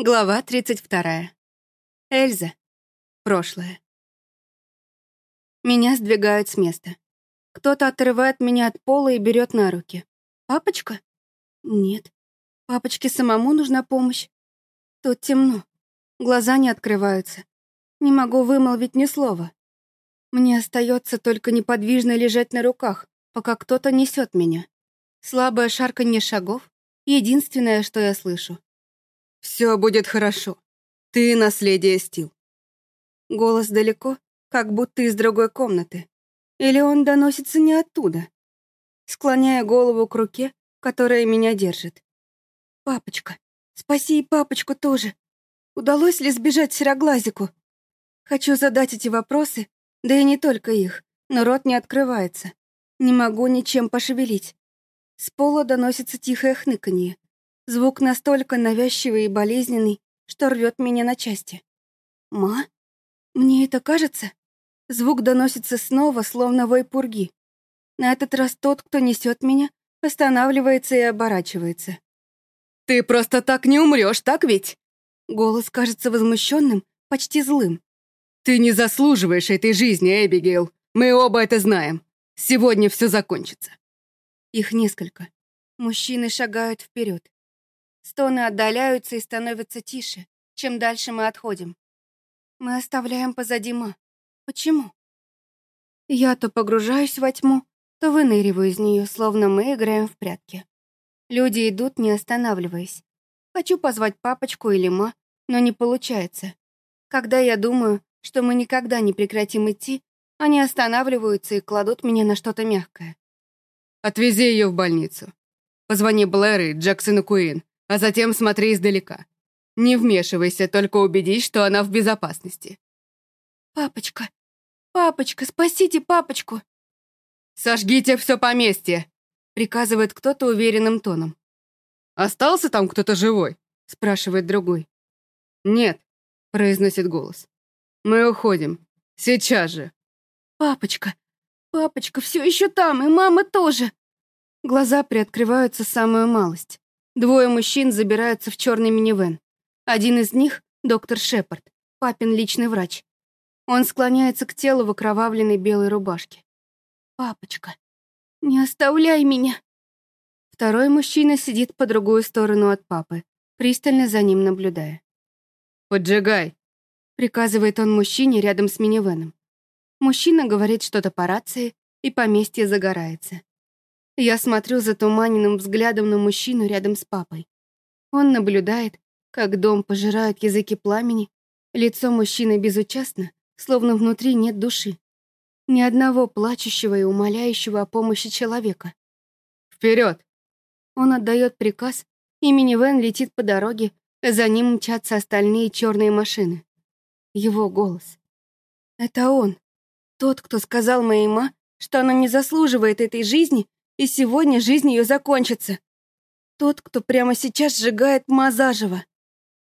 Глава 32. Эльза. Прошлое. Меня сдвигают с места. Кто-то отрывает меня от пола и берет на руки. Папочка? Нет. Папочке самому нужна помощь. Тут темно. Глаза не открываются. Не могу вымолвить ни слова. Мне остается только неподвижно лежать на руках, пока кто-то несет меня. Слабое шарканье шагов — единственное, что я слышу. «Все будет хорошо. Ты наследие Стил». Голос далеко, как будто из другой комнаты. Или он доносится не оттуда. Склоняя голову к руке, которая меня держит. «Папочка, спаси и папочку тоже. Удалось ли сбежать сероглазику?» Хочу задать эти вопросы, да и не только их, но рот не открывается. Не могу ничем пошевелить. С пола доносится тихое хныканье. Звук настолько навязчивый и болезненный, что рвет меня на части. «Ма? Мне это кажется?» Звук доносится снова, словно вой пурги. На этот раз тот, кто несет меня, останавливается и оборачивается. «Ты просто так не умрешь, так ведь?» Голос кажется возмущенным, почти злым. «Ты не заслуживаешь этой жизни, Эбигейл. Мы оба это знаем. Сегодня все закончится». Их несколько. Мужчины шагают вперед. Стоны отдаляются и становятся тише, чем дальше мы отходим. Мы оставляем позади Ма. Почему? Я то погружаюсь во тьму, то выныриваю из нее, словно мы играем в прятки. Люди идут, не останавливаясь. Хочу позвать папочку или Ма, но не получается. Когда я думаю, что мы никогда не прекратим идти, они останавливаются и кладут меня на что-то мягкое. «Отвези ее в больницу. Позвони Блэр и Джексону Куин а затем смотри издалека. Не вмешивайся, только убедись, что она в безопасности». «Папочка! Папочка, спасите папочку!» «Сожгите все поместье!» — приказывает кто-то уверенным тоном. «Остался там кто-то живой?» — спрашивает другой. «Нет», — произносит голос. «Мы уходим. Сейчас же». «Папочка! Папочка все еще там, и мама тоже!» Глаза приоткрываются самую малость. Двое мужчин забираются в черный минивэн. Один из них — доктор Шепард, папин личный врач. Он склоняется к телу в окровавленной белой рубашке. «Папочка, не оставляй меня!» Второй мужчина сидит по другую сторону от папы, пристально за ним наблюдая. «Поджигай!» — приказывает он мужчине рядом с минивэном. Мужчина говорит что-то по рации, и поместье загорается. Я смотрю затуманенным взглядом на мужчину рядом с папой. Он наблюдает, как дом пожирают языки пламени, лицо мужчины безучастно, словно внутри нет души. Ни одного плачущего и умоляющего о помощи человека. «Вперед!» Он отдает приказ, и минивэн летит по дороге, за ним мчатся остальные черные машины. Его голос. Это он. Тот, кто сказал моей ма, что она не заслуживает этой жизни и сегодня жизнь ее закончится. Тот, кто прямо сейчас сжигает Мазажева.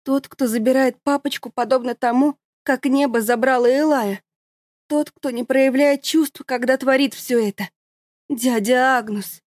Тот, кто забирает папочку, подобно тому, как небо забрало Элая. Тот, кто не проявляет чувств, когда творит все это. Дядя Агнус.